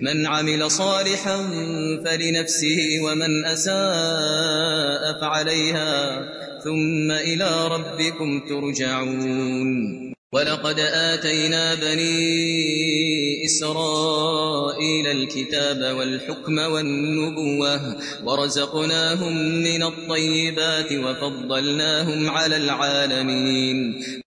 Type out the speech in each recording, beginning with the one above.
من عمل صالحا فلنفسه ومن أساء فعليها ثم إلى ربكم ترجعون. ولقد آتينا بني إسرائيل الكتاب والحكم والنبوة ورزقناهم من الطيبات وفضلناهم على العالمين.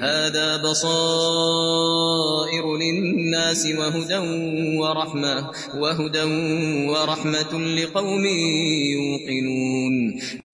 هذا بصائر للناس وهدى ورحمة وهدى ورحمة لقوم يوقنون.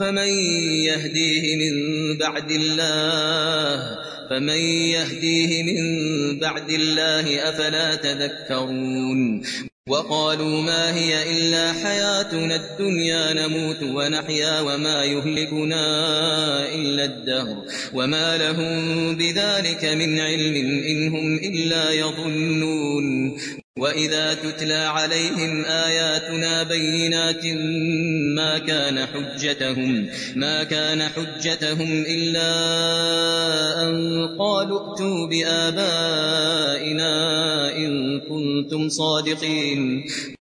فمن يهديه من بعد الله فمن يهديه من بعد الله أفلا تذكرون وقالوا ما هي إلا حياتنا الدنيا نموت ونحيا وما يهلكنا إلا الدهر وما لهم بذلك من علم إن هم إلا يظنون وإذا تتلى عليهم آياتنا بينات ما كان حجتهم ما كان حجتهم إلا أن قالوا ائتوا بآبائنا إن كنتم صادقين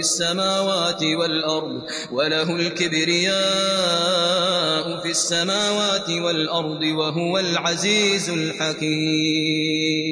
السماوات والأرض وله الكبرياء في السماوات والأرض وهو العزيز الحكيم.